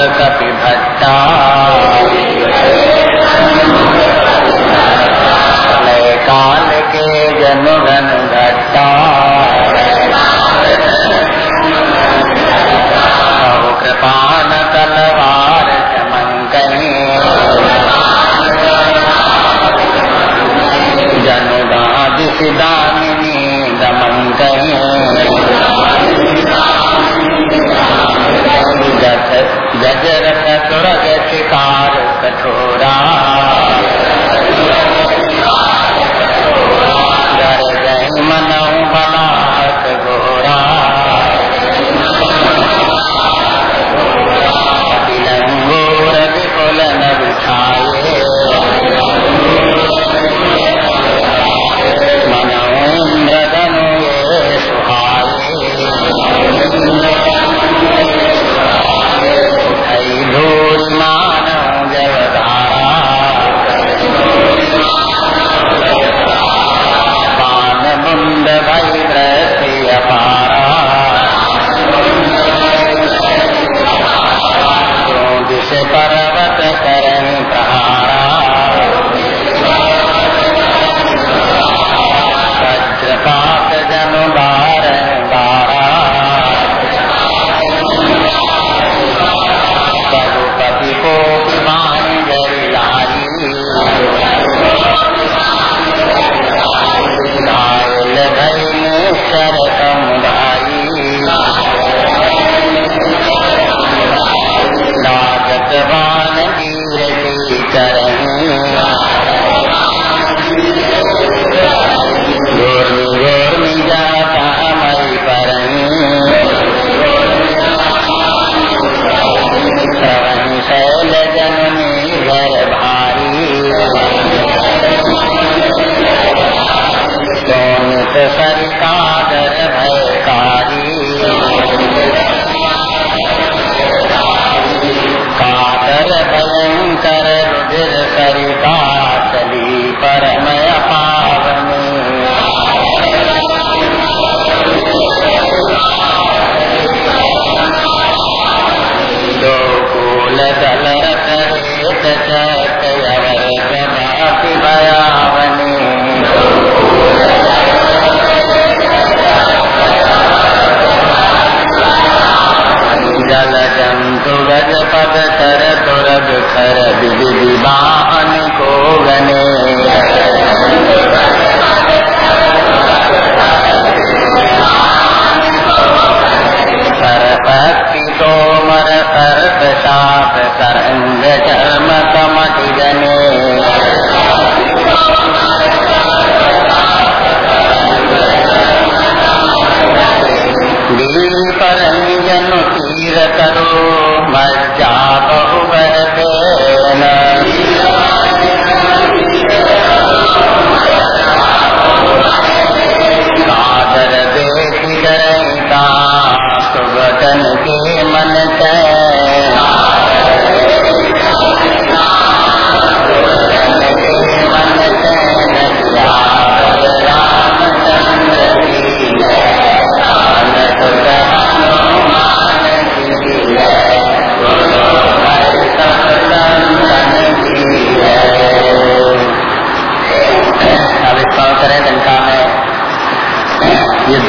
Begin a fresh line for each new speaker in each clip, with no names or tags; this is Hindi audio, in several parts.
सरकार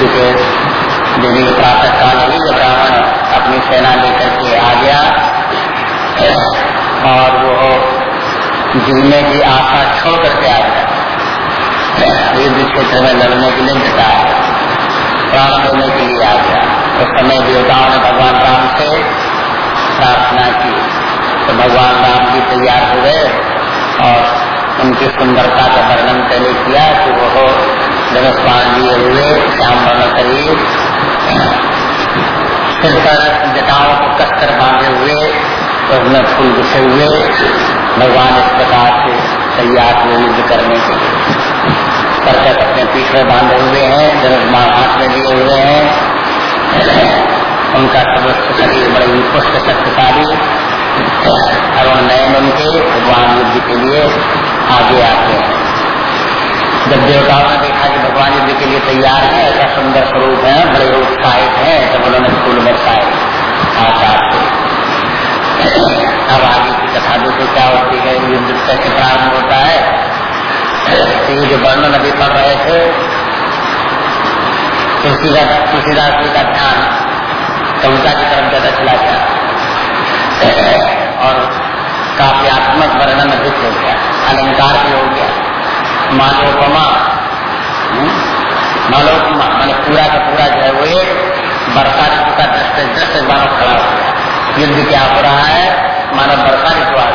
युद्ध के दिन प्रातः काल ही जब अपनी सेना लेकर के आ गया, और वो जीने की आशा छोड़ करके आ गया। युद्ध क्षेत्र में लड़ने के लिए डटा प्राण देने के लिए आ गया। उस समय देवताओं ने भगवान राम से प्रार्थना की। तो भगवान राम जी तैयार हो गए और उनकी सुंदरता का वर्णन पहले किया कि वो धनुष्मान लिए हुए, श्याम वर्ण शरीर सिर पर जटाओं को कसकर बांधे हुए उसमें फूल बिछे हुए, भगवान इस प्रकार से तैयार हुए युद्ध करने के लिए। करकट अपने पीठ में बांधे हुए हैं धनुष्मान हाथ में लिए हुए हैं। उनका समस्त शरीर बड़े पुष्ट शक्तिशाली, अरुण नयन उनके, भगवान युद्ध के लिए जब देवताओं ने देखा कि भगवान युद्ध के लिए तैयार है, ऐसा सुंदर स्वरूप है, बड़े उत्साहित है, तब उन्होंने फूल से अब आगे की कथा दूसरी क्या होती है युद्ध कैसे प्रारंभ होता है। तो ये जो वर्णन अभी पढ़ रहे थे तुलसीदास जी का ध्यान कविता की तरफ़ ज़्यादा चला गया। और काव्यात्मक वर्णन अधिक हो गया, अलंकार भी हो गया। मालोपमा? मालोपमा मैंने पूरा का पूरा जो है वो एक ऋतु का दृष्टि दृश्य मानव खड़ा हो युद्ध क्या हो रहा है मानव वर्षा ऋतु आ?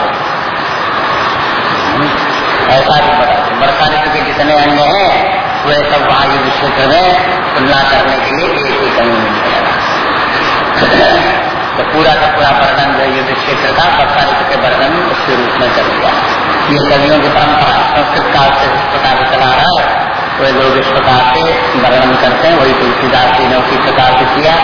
ऐसा भी बता वर्षा ऋतु के जितने अंग हैं वे सब वहाँ युद्ध क्षेत्र में तुलना करने के लिए एक ही कमी मिल तो पूरा का पूरा वर्णन जो युद्ध क्षेत्र का वर्षा ऋतु के वर्णन उसके रूप में कर दिया ये कवियों की परंपरा संस्कृत काल से इस प्रकार चला रहा है। वे लोग इस प्रकार से वर्णन करते हैं, वही तुलसीदास जी ने उसी प्रकार से किया।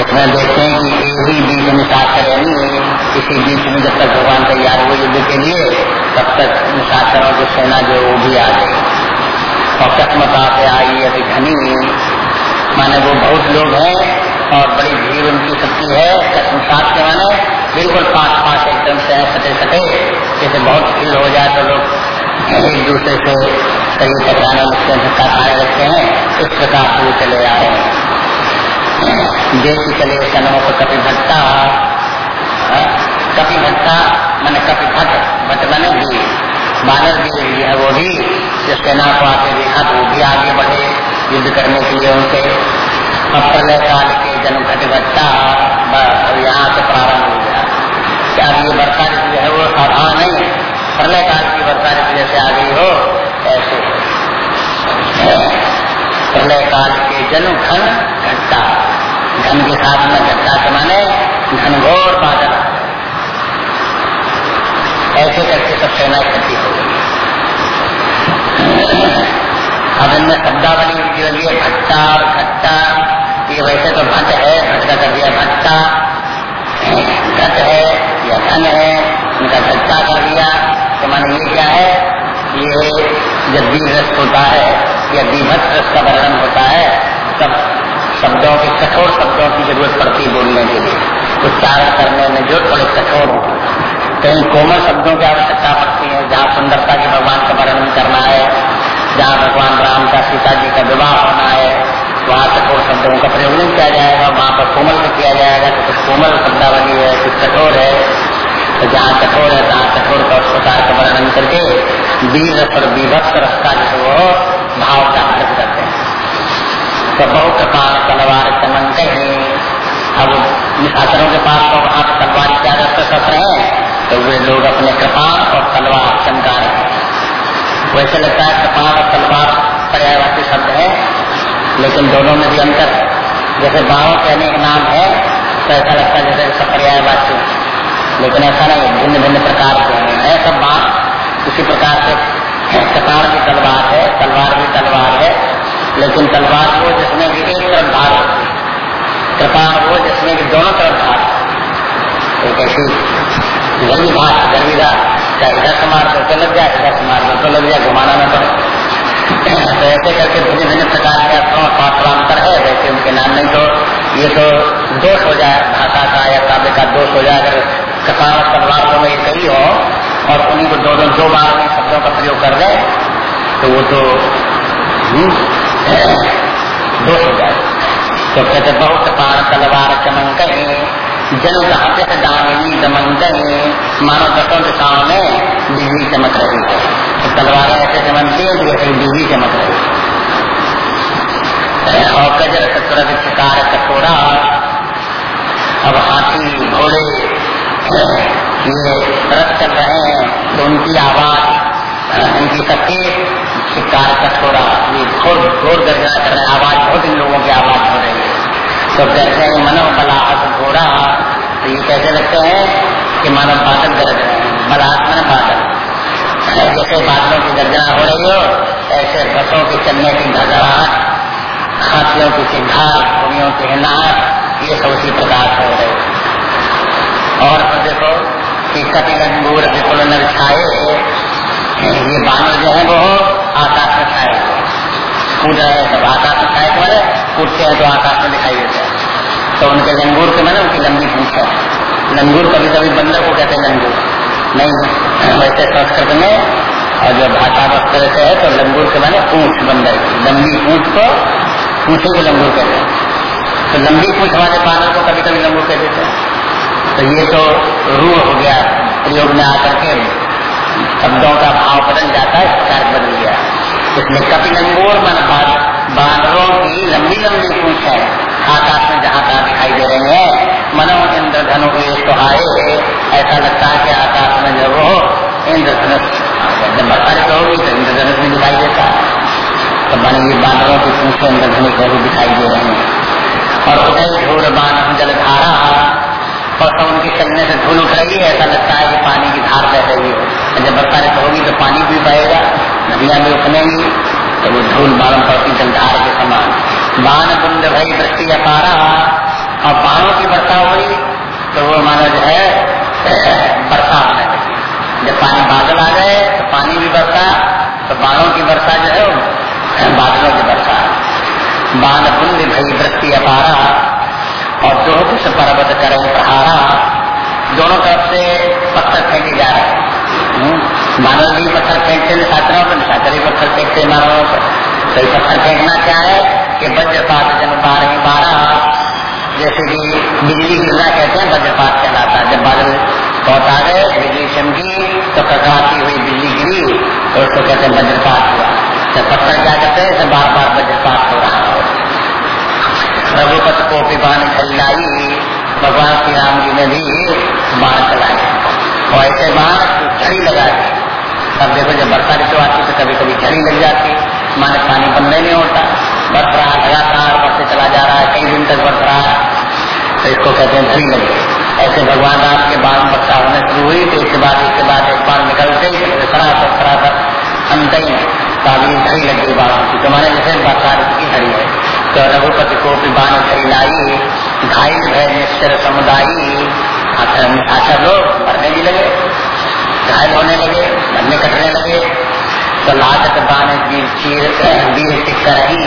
इसमें देखते हैं कि एक ही बीच में शास्त्र नहीं, इसी बीच में जब तक भगवान तैयार हुए युद्ध के लिए, तब तक शास्त्रों की सेना जो वो भी आ गई और कसमता से आई अभी घनी माने वो बहुत लोग हैं और बड़ी भीड़ उनकी शक्ति है कसमसात के माने। बिल्कुल पास पास एकदम से सटे सटे जैसे बहुत भीड़ हो जाए तो लोग एक दूसरे से कहीं टकराने लगते हैं धक्का खाने लगते हैं इस प्रकार से वो चले आ रहे हैं। देश चले सनमो को कपि भट्टा हाँ, कपि भट्टा मैंने कपि भट्ट भट्ट मैंने भी बानर भी है वो भी सेना को आके देखा तो वो भी आगे बढ़े युद्ध करने के लिए उनके अब काल के जन्म घट घटता प्रलय काल की वर्षा ऋतु जैसे आ गई हो, ऐसे। प्रलय काल के जन घन घटता। घन के साथ में घटता के माने घनघोर बादल ऐसे करके सब सेना इकट्ठी हो गई। अब इनमें शब्दावली जो है भट्टा और घट्टा। ये वैसे तो भट्ट है, भट्ट कर दिया भट्टा। घट है या धन है, उनका चर्चा कर दिया। तो मान ये क्या है? ये जब रस होता है, या विभत्स रस का वर्णन होता है, तब शब्दों के कठोर शब्दों की ज़रूरत पड़ती है बोलने के लिए। उच्चारण करने में जो थोड़े कठोर हो कहीं कोमल शब्दों की आवश्यकता पड़ती है। जहाँ सुंदरता के भगवान का वर्णन करना है, जहाँ भगवान राम का, सीता जी का विवाह होना है, वहाँ कठोर शब्दों का प्रयोग नहीं किया जाएगा, वहाँ पर कोमल में किया जाएगा तो कुछ कोमल शब्दावली है, कुछ कठोर है। तो जहाँ कठोर है, तहाँ कठोर का प्रकार का वर्णन करके वीर पर विभत्स रस का जो वो भाव का अर्थ करते हैं। तो बहुत कृपाण तलवार चमन कहीं अब निशाचरों के पास तो पर तलवार क्या रस्ते शस्त्र है तो वे लोग अपने कृपाण और तलवार चमका रहे हैं। वैसे लगता है कृपाण और तलवार पर्यायवाची शब्द है, लेकिन दोनों में भी अंतर। है जैसे बाहों का नाम है तो ऐसा लगता है जैसे सब पर्याय वाच्य लेकिन ऐसा नहीं, भिन्न भिन्न प्रकार के है। सब बात? उसी प्रकार से कतार भी तलवार है, तलवार भी तलवार है, लेकिन तलवार वो जिसमें कि एक तरफ़ होती कृपाण वो जिसमें कि दोनों तरफ़ धार एक ऐसी गर्मी भाग गर्मी चाहे इधर मार तो लग जाए, इधर मार तो लग जाए, घुमाना न पड़े। तो ऐसे करके भिन्न भिन्न प्रकार के अर्थों शास्त्रांतर है। वैसे उनके नाम नहीं तो ये तो दोष हो जाए, भाषा का या काव्य का दोष हो जाए, अगर और तलवार में ये कही हो और उन्हीं को दो दो दो बार में शब्दों का प्रयोग कर दे तो वो तो हम्म, दोष हो जाए। तो कहते बहुत पार तलवार चमन कहीं जन कहते हैं दामिनी दमन मानव दसों दिशाओं में बिजली चमक रही है। तो तलवारें ऐसे चमकती है जैसे बिजली चमक रही है। और कजर चतुरथ शिकार कठोरा अब हाथी घोड़े ये रथ चल रहे हैं तो उनकी आवाज़ उनकी सबकी शिकार कठोरा ये घोर घोर गर्जना कर रहे आवाज़ बहुत इन लोगों की आवाज़ हो रही है। तो कहते हैं मनो बलाहत घोड़ा तो ये कैसे लगते हैं कि मानव बादल गरज रहे हैं। बलाहत मन बादल जैसे बादलों की गर्जना हो रही हो, ऐसे बसों के चलने की घबराहट होते हैं नाक ये सब उसी प्रकार से हो रहे और देखो कि कपिल अंगूर विपुल नर छाए ये बानर जो है वो आकाश में छाए कूद रहे हैं सब। आकाश में छाए तुम्हारे कूदते हैं तो आकाश में दिखाई देते हैं। तो उनके लंगूर के मैंने उनकी लंबी पूछ है। लंगूर कभी कभी बंदर को कहते हैं लंगूर नहीं, वैसे संस्कृत में, और जो भाषा वस्त्र से है तो लंगूर के माने पूछ बंदर लंबी पूछ को पूछे को लंगूर कहते हैं। तो लंबी पूछ हमारे बानर को कभी कभी लंगूर कह देते हैं। तो ये तो रूह हो गया, प्रयोग में आकर के शब्दों का भाव बदल जाता है प्रकार बदल गया। इसलिए कपि लंगोर मन बानरों की लंबी लंबी पूछ है। आकाश में जहाँ कहा दिखाई दे रहे हैं मनो इंद्र धनु तो आए। ऐसा लगता है कि आकाश में जब वो इंद्रधनुष जब बरसात होगी तो इंद्रधनुष भी दिखाई देता है। तो बने ये बानरों की पूछे इंद्रधनुष भी दिखाई दे रहे हैं। और उदय झूर बान, जल धारा और तो उनकी चलने से धूल उठ रही है, ऐसा लगता है कि पानी की धार बह रही है। जब बरसात होगी तो पानी भी बहेगा, नदियाँ भी उठनेगी तो वो धूल बाण पड़ती जलधार के समान। बाण बुंद भई वृष्टि अपारा, और बाणों की वर्षा हुई तो वो मानो जो है होने लगी जब पानी बादल आ गए तो पानी भी बरसा तो बाणों की वर्षा जो है, बादलों की वर्षा। बाण बुंद भई वृष्टि अपारा और दो कुछ पर्वत करें प्रहारा। दोनों तरफ़ से पत्थर फेंके जा रहे हैं। मानव भी पत्थर फेंकते हैं छात्रों पर छात्र भी पत्थर फेंकते मानवों पर तो पत्थर फेंकना क्या है? कि वज्रपात जन बारह बारह जैसे कि बिजली गिरना कहते हैं वज्रपात कहलाता है। जब बादल बहुत आ गए बिजली चमकी तो ककड़ाती हुई बिजली गिरी तो उसको कहते हैं वज्रपात हुआ। जब पत्थर क्या कहते हैं? बार बार वज्रपात हो रहा हो। रघुपत को पिबान खिलाई भगवान श्री राम जी ने भी बाण चलाए। और ऐसे बाण झड़ी लगा दी तब देखो जब बरसा ऋतु आती तो कभी कभी झड़ी लग जाती माने पानी बंद नहीं होता। बरस रहा लगातार बरसे चला जा रहा है। कई दिन तक बरस रहा तो इसको कहते हैं झड़ी लगी। ऐसे भगवान राम के बाण वर्षा होने शुरू हुई तो इसके बाद इसके बाद एक बार निकलते ही सरासर सरासर अंत ही काबी झड़ी लग गई बाणों की तो माने जैसे बरसात की झड़ी है। तो रघुपति को बाण झड़ी लाई घायल है निश्चर समुदायी आखिर लोग मरने भी लगे घायल होने लगे मरने कटने लगे तो लागत बाण वीर चीर वीर टिक कर ही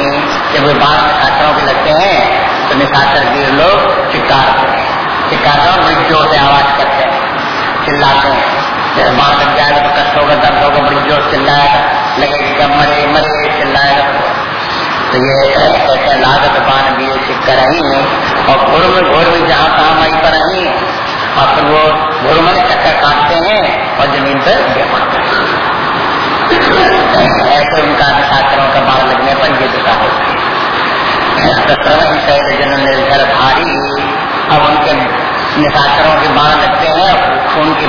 जब वे बाण निशाचरों के लगते हैं तो निशाचर वीर लोग चिकारते हैं चिकारते ज़ोर से आवाज़ करते हैं चिल्लाते हैं जब बाण लग जाएगा तो कष्ट होगा दर्द होगा बड़ी ज़ोर चिल्लाएगा लगेगा मरे मरे तो ये कहते लागत बाण वीर टिक कर ही और घोर में घोर में जहाँ कहा वहीं पर ही और फिर वो घुरमन चक्कर काटते हैं और ज़मीन पर गिर पड़ते हैं। ऐसे उनका छात्रों का बाढ़ लगने पर ये दिशा होती है तो जन निर्भर भारी, अब उनके निशाचरों के बाढ़ लगते हैं खून की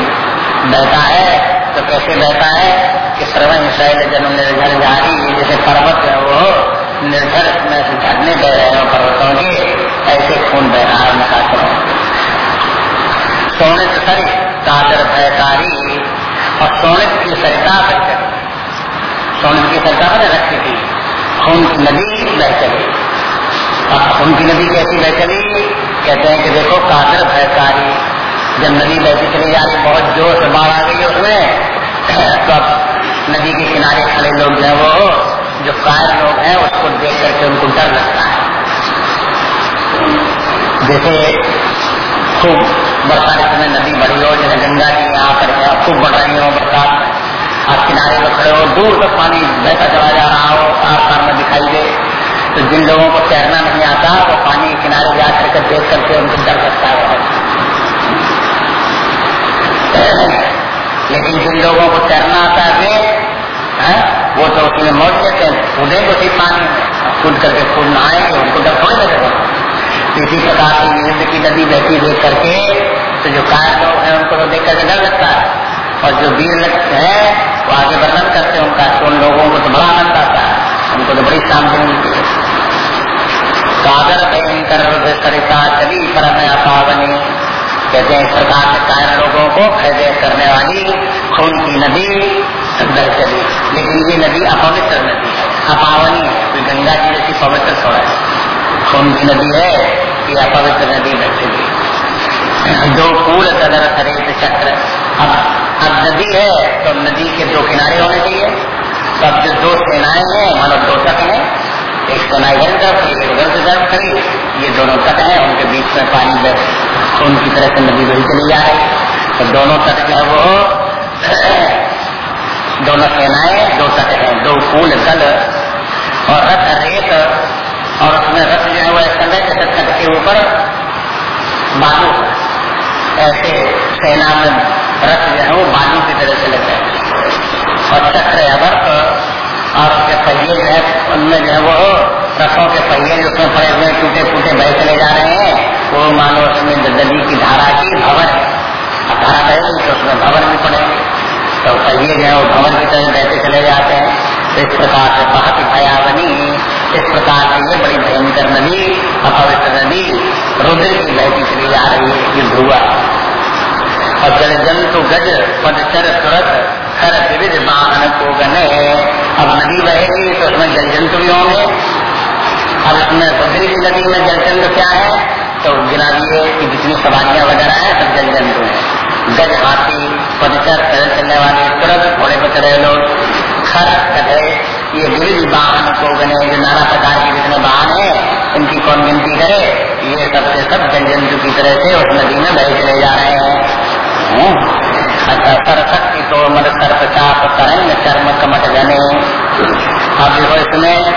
बहता है तो कैसे बहता है कि श्रवण शैल जन निर्भर भारी, जैसे पर्वत है वो। निर्भर मैं झरने बह रहे हैं पर्वतों के ऐसे खून बह रहा है। निशाचरों सोनित सरी कादर भयकारी और सोनित की सरिता बह सोनित की सरिता बने रखती थी। खून की नदी बह चली अब खून की नदी कैसी बह चली कहते हैं कि देखो कादर भयकारी, जब नदी बहती चली जा रही बहुत ज़ोर से बाढ़ आ गई उसमें। तो अब नदी के किनारे खड़े लोग जो वो। कायर लोग हैं, उसको देख करके उनको डर लगता है। जैसे खूब बरसात समय नदी बढ़ी हो जैसे गंगा जी यहाँ पर खूब बढ़ रही हो, बरसात आप किनारे पर खड़े हो, दूर तक पानी बहता चला जा रहा हो पास में दिखाई दे। तो जिन लोगों को तैरना नहीं आता, वो पानी किनारे जा करके देख करके उनको डर लगता है। लेकिन जिन लोगों को तैरना आता है वो तो उसमें मौत लेते हैं कूदे को ठीक पानी कूद करके खूब नहाएँगे उनको डर थोड़ी लगेगा इसी प्रकार से युद्ध की नदी बहती देख करके तो जो कायर लोग हैं, उनको तो देख करके डर लगता है। और जो वीर लगते हैं, वो आगे वर्णन करते हैं उनका तो उन लोगों को तो बड़ा आनंद आता है। उनको तो बड़ी शांति मिलती है। कादर भयंकर सरिता चली, पर पावनी कहते हैं, इस प्रकार से कायर लोगों को फैदे करने वाली खून की नदी अंदर चली लेकिन ये नदी अपवित्र नदी है। अपावनी है। गंगा जी जैसी पवित्र थोड़ा है। खून की नदी है? ये अपवित्र नदी बह चली दो कूल कदर खरीद चक्र। अब अब नदी है तो नदी के दो किनारे होने चाहिए। तो अब जो दो सेनाएँ हैं, मानो दो तट हैं, एक सेना इधर तरफ़ एक उधर से तरफ़ खड़ी ये दोनों तट हैं, उनके बीच में पानी खून की तरह से नदी बही चली जा रही तो दोनों तट जो है वो दोनों सेनाएँ दो तट हैं दो फूल दल और रथ रेत और उसमें रथ जो है वो समय के तट के ऊपर बालू ऐसे सेना में रथ जो है वो बालू की तरह से लग रहे और चक्र अवर्त और उसके पहिए जो है उनमें जो है वो रथों के पहिए जो उसमें पड़े हुए टूटे फूटे बह चले जा रहे हैं वो मानो उसमें नदी की धारा की भवन है धारा बहेगी तो उसमें भवन भी पड़ेंगे तो पहिए जो है वो भवन की तरह बहते चले जाते हैं। तो इस प्रकार से बहुत भयावनी इस प्रकार से ये बड़ी भयंकर नदी, अपवित्र नदी, रुद्र की बहती चली जा रही है युद्ध हुआ और जल जंतु गज पद चर तुरत खर, विविध वाहन को गने। अब नदी बहेगी तो उसमें जल जंतु भी होंगे। अब इसमें रुद्र की नदी में जल जंतु क्या है? तो गिरा दिए कि जितनी सवारियाँ वगैरह है, सब जल जंतु है। गज हाथी पदचर पैदल चलने वाले तुरंत घोड़े पर चढ़े लोग। खर कटे ये विविध वाहन को गने जो नाना प्रकार के जितने वाहन है, इनकी कौन गिनती करे? ये सबसे सब जन जंतु की तरह से उस नदी में बह चले जा रहे हैं। हम्म। अच्छा सरस्वती तो मद सर्प चाप तरंग चर्म कमट जने। अब देखो इसमें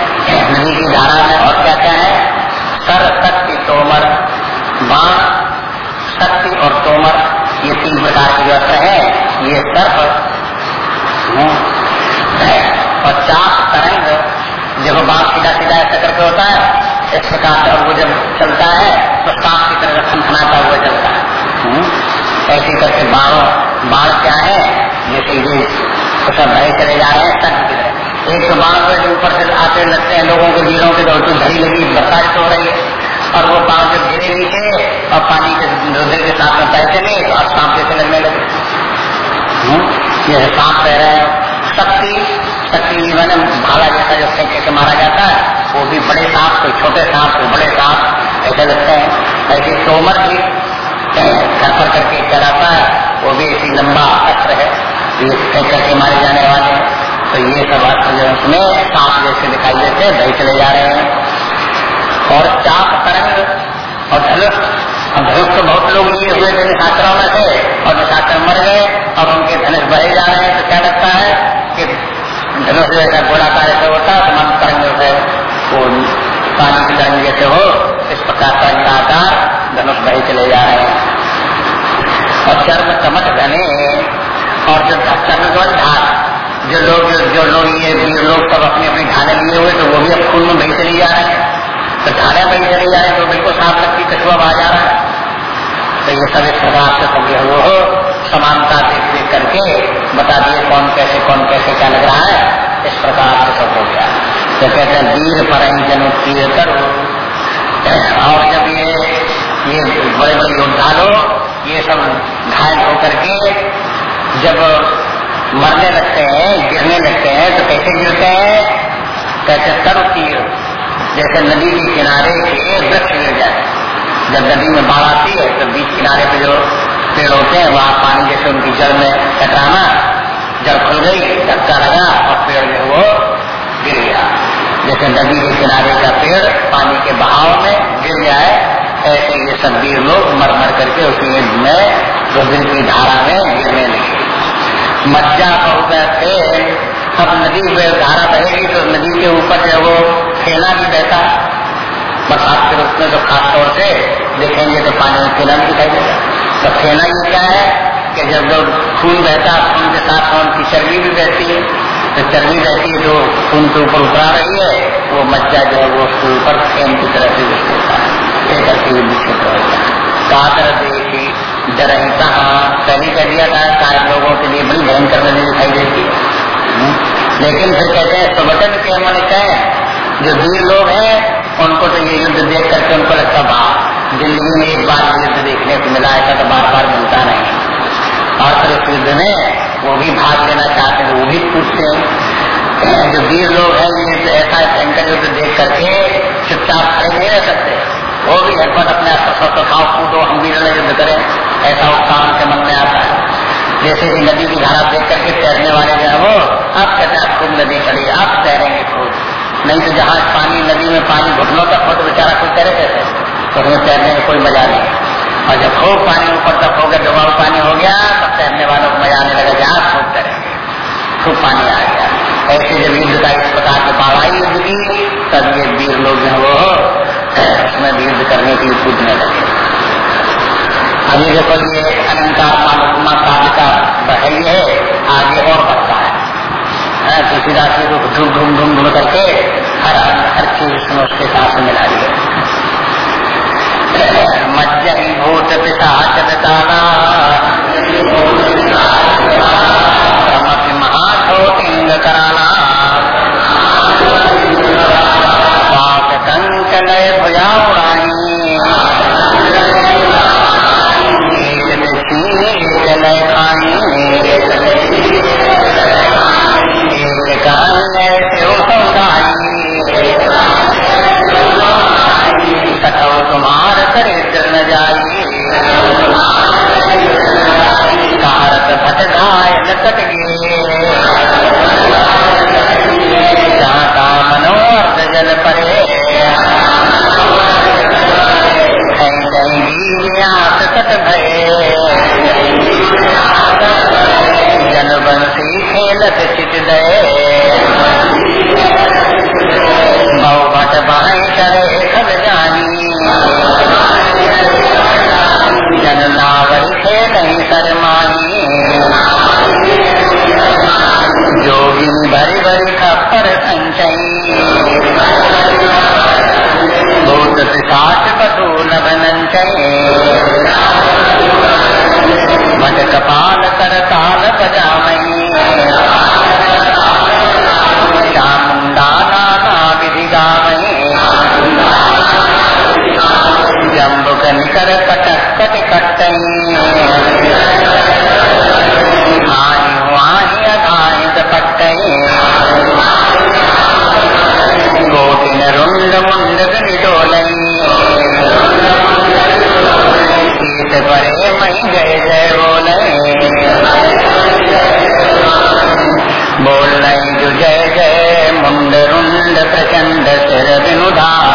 नदी की धारा में और क्या क्या है? सरस्वती तोमर बाण ये सर्प। और चाप तरंग जब बाँस सीधा सीधा ऐसा करके होता है, इस प्रकार से वो जब चलता है तो सांप की तरह खनखनाता हुआ चलता है? ऐसे करके बाढ़ बाढ़ क्या है? जैसे ये सब भरे चले जा रहे हैं सख्त की तरह एक तो बाढ़ के ऊपर से आते लगते हैं, लोगों के वीरों के दौड़ घड़ी लगी बरसात हो रही है। और वो बाढ़ जब गिरे नीचे, और पानी के रुद्र के साथ में पैसे नहीं अब सांप जैसे लगने लगे। हम्म? ये सांप कह रहे हैं। शक्ति शक्ति मैंने भाला जैसा जो फेंके से मारा जाता है, वो भी बड़े सांप कोई छोटे सांप कोई बड़े सांप, ऐसे लगते हैं। ऐसे तोमर भी घर पर करके चलाता है, वो भी ऐसी लंबा अस्त्र है ये फेंक करके मारे जाने वाले हैं। तो ये सब अस्त्र जो उसमें सांप जैसे दिखाई देते हैं, वही चले जा रहे हैं। और चाप तरंग और धनुष धनुष तो बहुत लोग लिए हुए थे, निशाचरों में थे और निशाचर मर गए, और बहे जा रहे हैं तो क्या लगता है कि धनुष जैसा गोलाकार ऐसे होता है मन तरंग जो है वो पानी की तरंग जैसे हो, इस प्रकार का इनका आकार धनुष बहे चले जा रहे हैं। और चर्म चमक घने और जो चर्म जो ढाल जो लोग जो लोग ये लोग सब अपनी अपनी घाने लिए हुए तो वो भी अब खून में बही चली जा रहे हैं। तो ढाले बही चली जा रहे हैं तो बिल्कुल साफ़ लगती कछुआ आ जा रहा है। तो ये सब इस प्रकार से सब वो समानता देख देख करके बता दिए कौन कैसे कौन कैसे क्या लग रहा है। इस प्रकार से सब हो गया। तो कहते हैं वीर पर जन तीर करो और जब ये ये बड़े बड़े योद्धा लोग ये सब घायल होकर के जब मरने लगते हैं, गिरने लगते हैं तो कैसे गिरते हैं? कहते तरु तीर जैसे नदी के किनारे के वृक्ष गिर जाए जब नदी में बाढ़ आती है तो बीच किनारे पे जो पेड़ होते हैं, वहाँ पानी जैसे उनकी जड़ में टकराना जड़ खुल गई, धक्का लगा और पेड़ जो वो गिर गया। जैसे नदी के किनारे का पेड़ पानी के बहाव में गिर जाए ऐसे ये सब लोग मर मर करके उसी में रुद्र की धारा में गिरने लगे। मज्जा बहुत थे। अब नदी धारा बहेगी तो नदी के ऊपर जो वो फेना भी बहता बरसात के रूप में तो खासतौर से देखेंगे तो पानी में फेना भी दिखाई देगा। तो फेना ये क्या है कि जब लोग खून बहता खून के साथ उनकी चर्बी भी बहती है? तो चर्बी बहती है जो खून के ऊपर उतरा रही है, वो मज्जा जो है वो उसके ऊपर फेन की तरह से विकसित होता है। करके विकसित कहा पहले कह दिया था सारे लोगों के लिए बड़ी भयंकर नदी दिखाई देती। है हम्म। लेकिन फिर कहते हैं सुबटन के हमारे कहें जो वीर लोग हैं, उनको तो ये युद्ध देख करके उनको लगता बात ज़िंदगी में एक बार युद्ध देखने को मिला, ऐसा तो बार बार मिलता नहीं। और फिर उस युद्ध में वो भी भाग लेना चाहते हैं, वो भी पूछते हैं। जो वीर लोग हैं ये तो ऐसा भयंकर युद्ध देख करके चुपचाप खड़े नहीं रह सकते। वो भी झटपट अपने अस्त्र तो खाओ, कूदो, हम भी युद्ध करें, ऐसा उत्साह उनके मन में आता है। जैसे कि नदी की धारा देख करके तैरने वाले जो है वो, अब कहते हैं आप खूब नदी खड़ी आप तैरेंगे खूब नहीं तो जहाज़ पानी, नदी में पानी घुटनों तक हो तो बेचारा कोई तैरे कैसे तो उसमें तैरने में कोई मज़ा नहीं। और जब खूब पानी ऊपर तक हो गया दबाव पानी हो गया, तब तैरने वालों को मज़ा आने लगा जहाज़ खूब तैरेंगे खूब पानी आ गया। ऐसे जब युद्ध का इस प्रकार की बाढ़ आई युद्ध की तब ये वीर लोग जो वो उसमें युद्ध करने की कूदने लगे। अभी देखो, ये अलंकार मानुमा काव्य का है है, आगे और बढ़ता है। तुलसीदास जी को ढूंढ ढूंढ ढूंढ ढूंढ करके हर हर चीज़ उसमें उसके साथ मिला दिया मज्जन भूत पिशाच बंसी खेलत चित दे सिर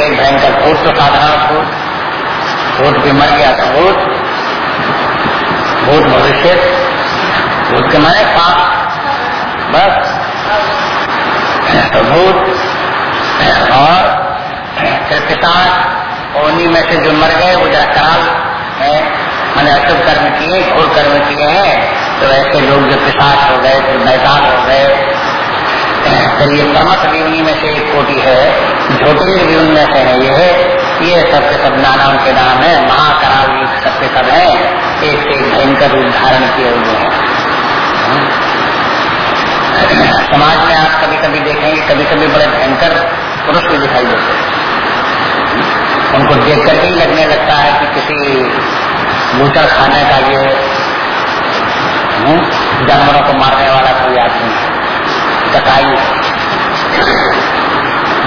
एक भयंकर भूत तो साधारण भूत भूत भी मर गया था भूत। भूत भविष्य। भूत के माने पाप। बस। तो भूत। और फिर पिशाच उन्हीं में से जो मर गए, वो जरा कराल है। मैंने अशुभ कर्म किए, घोर कर्म किए हैं। तो ऐसे लोग जो पिशाच हो गए फिर मैदान हो गए फिर ये भी में से एक कोटि है भी उनमें से है ये ये सब के सब नाना उनके नाम है, महाकराल सब के सब है एक से एक भयंकर रूप धारण किए हुए हैं। समाज में आप कभी कभी देखेंगे कभी कभी बड़े भयंकर पुरुष भी दिखाई देते हैं। उनको देख कर ही लगने लगता है कि किसी बूचर खाने का ये जानवरों को मारने वाला कोई आदमी है। कटाई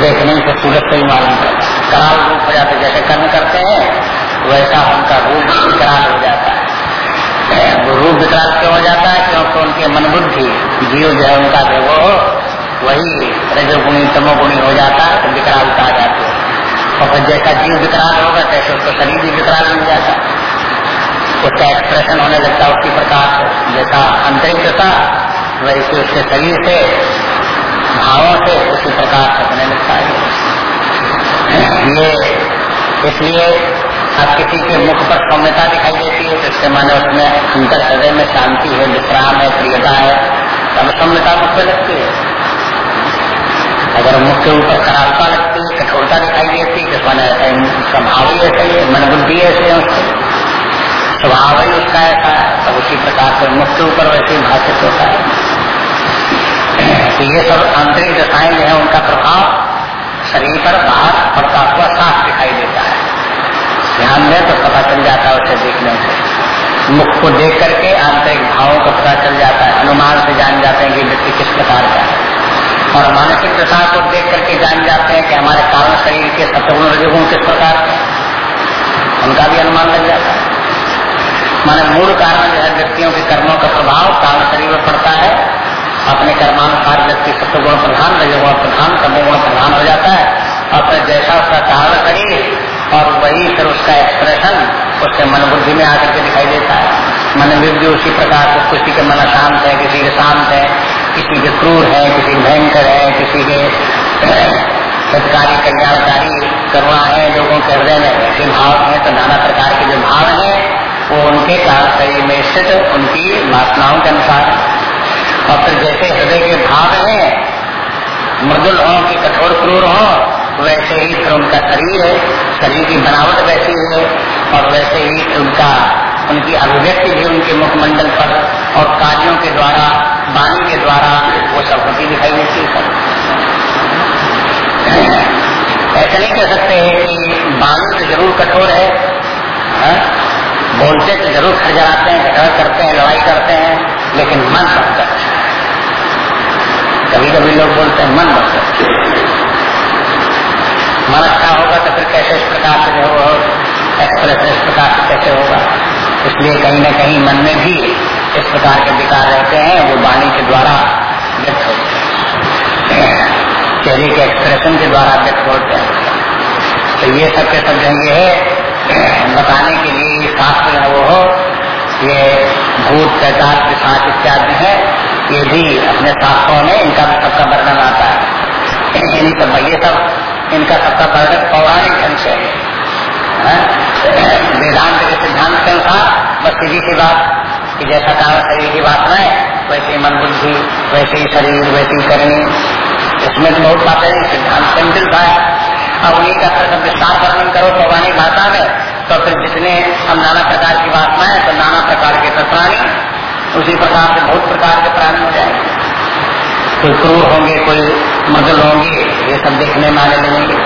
देखने से सूरत से ही मालूम पड़ता कराल रूप हो जाते जैसे कर्म करते हैं, वैसा उनका रूप विकराल हो जाता है। वो रूप विकराल क्यों हो जाता है? क्योंकि उनके मन बुद्धि, जीव जो है, उनका जो वो वही रजोगुणी, तमोगुणी हो जाता है तो विकराल आ जाती है। और जैसा जीव विकराल होगा, तैसे उसको शरीर भी विकराल मिल जाता है। उसका एक्सप्रेशन होने लगता है उसी प्रकार जैसा अंतरिक्ष था, वैसे उसके शरीर से भावों से उसी प्रकार से होने लगता है। ये इसलिए अब किसी के मुख पर सौम्यता दिखाई देती है इसके माने उसमें अंतर हृदय में शांति है, विश्राम है, प्रियता है, तब सौम्यता मुख पर लगती है। अगर मुख के ऊपर खराबता लगती है, कठोरता दिखाई देती है तो माने स्वभाव ही ऐसा ही है मन बुद्धि ऐसे है उसके। स्वभाव ही उसका ऐसा है, तब उसी प्रकार से मुख के ऊपर वैसे ही भाषित होता है। तो ये सब आंतरिक दशाएँ जो है, उनका प्रभाव शरीर पर बाहर पड़ता हुआ साफ़ दिखाई देता है। ध्यान दें तो पता चल जाता है उसे देखने से। मुख को देख करके आंतरिक भावों को पता चल जाता है। अनुमान से जान जाते हैं कि व्यक्ति किस प्रकार का है। और मानसिक दशा को देख करके जान जाते हैं कि हमारे कारण शरीर के सतगुण रजगुण किस प्रकार के उनका भी अनुमान लग जाता है। माने मूल कारण जो है, व्यक्तियों के कर्मों का प्रभाव कारण शरीर पर पड़ता है। अपने कर्मानुसार व्यक्ति सत्वगुण प्रधान रजगुण प्रधान तमोगुण प्रधान हो जाता है। और फिर जैसा उसका कारण शरीर और वही फिर उसका एक्सप्रेशन उसके मन बुद्धि में आकर के दिखाई देता है। मन बुद्धि उसी प्रकार से किसी के मन शांत है, किसी के शांत है, किसी के क्रूर है, किसी भयंकर है, किसी के हितकारी, कल्याणकारी करुणा है, लोगों के हृदय में ऐसे भाव है तो नाना प्रकार के जो भाव है, वो उनके कारण शरीर में स्थित, उनकी वासनाओं के अनुसार। और फिर जैसे हृदय के भाव हैं, मृदुल हो कि कठोर क्रूर हो, वैसे ही फिर उनका शरीर है, शरीर की बनावट वैसी है और वैसे ही उनका, उनकी अभिव्यक्ति भी उनके मुखमंडल पर और कार्यों के द्वारा वाणी के द्वारा, वो सब होती दिखाई देती है ऐसा नहीं कह सकते हैं कि वाणी तो ज़रूर कठोर है, हा? बोलते तो ज़रूर खड़जड़ाते हैं झगड़ा करते हैं, लड़ाई करते हैं, लेकिन मन सब कभी कभी लोग बोलते हैं, मन अच्छा मन अच्छा होगा तो फिर कैसे इस प्रकार से जो हो एक्सप्रेस इस प्रकार से कैसे होगा? इसलिए कहीं ना कहीं मन में भी इस प्रकार के विकार रहते हैं, वो वाणी के द्वारा व्यक्त होते हैं। चेहरे के एक्सप्रेशन के द्वारा व्यक्त होते हैं। तो ये सब के सब ये है, बताने के लिए शास्त्र है, वो हो, ये भूत पैताल पिशाच इत्यादि है। ये भी अपने शास्त्रों में इनका सबका वर्णन आता है। इन सब ये सब इनका सबका वर्णन पौराणिक ढंग से वेदांत के सिद्धांत के अनुसार बस सीधी सी बात, कि जैसा कारण शरीर की बात है वैसे ही मन बुद्धि, वैसे ही शरीर, वैसे ही करनी। इसमें तो बहुत बातें सिद्धांत से मिलता है। अब उन्हीं का फिर विस्तार वर्णन करो पौराणिक भाषा में तो फिर जितने हम नाना प्रकार की वासनाएँ तो नाना प्रकार के प्राणी उसी प्रकार से बहुत प्रकार के प्राणी हो जाएँगे। कोई क्रूर होंगे, कोई मजल होंगे, ये सब देखने में आने लगेंगे।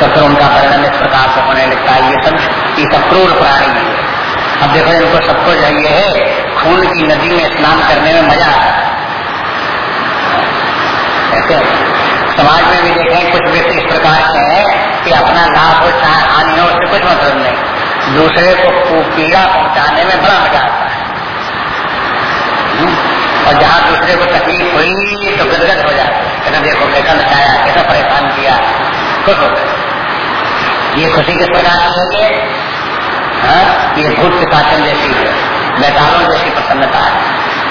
तो फिर उनका परिणाम इस प्रकार से होने लगता है। ये सब ये सब क्रूर प्राणी है। अब देखो, इनको सबको चाहिए है, खून की नदी में स्नान करने में मज़ा आता है। ऐसे, समाज में भी देखें, कुछ व्यक्ति इस प्रकार के हैं कि अपना लाभ हो चाहे हानि हो उससे कुछ मतलब नहीं। दूसरे को पीड़ा पहुँचाने में बड़ा मज़ा आता है? और जहाँ दूसरे को तकलीफ़ हुई तो गदगद हो जाते कहना, देखो कैसा नचाया कैसा परेशान किया। खुश हो ये खुशी किस प्रकार की होगी? ये भूत के शासन जैसी है। बैतालों जैसी प्रसन्नता है।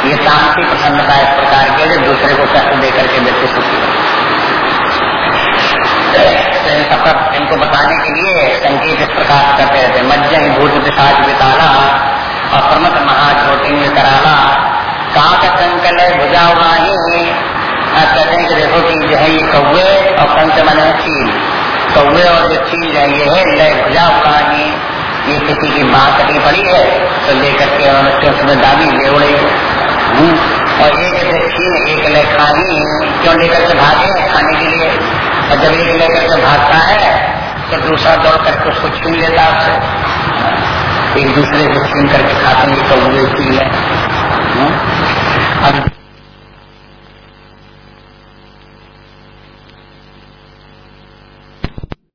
ये शांति प्रसन्नता इस प्रकार की जो दूसरे को कष्ट देकर के व्यक्ति सुखी है सबका इनको बताने के लिए संकेत इस प्रकार करते रहते मज्जन भूत पिशाच विताला और प्रमत महाझोटिंग कराला काक कंकल भुजा वाही कहते हैं कि देखो कि जो है ये कौवे और कंक बने चील। कौवे और जो चील है ये है लय भुजा हुआ ये किसी की बात कटी पड़ी है तो लेकर के उन्होंने उसमें दादी ले उड़े हम्म, और एक छीन एक लय खानी। क्यों लेकर के भागे खाने के लिए? और जब एक लेकर के भागता है तो दूसरा दौड़ करके उसको छीन लेता उससे एक दूसरे को छीन करके खाते हैं तो चील छीन हैं अब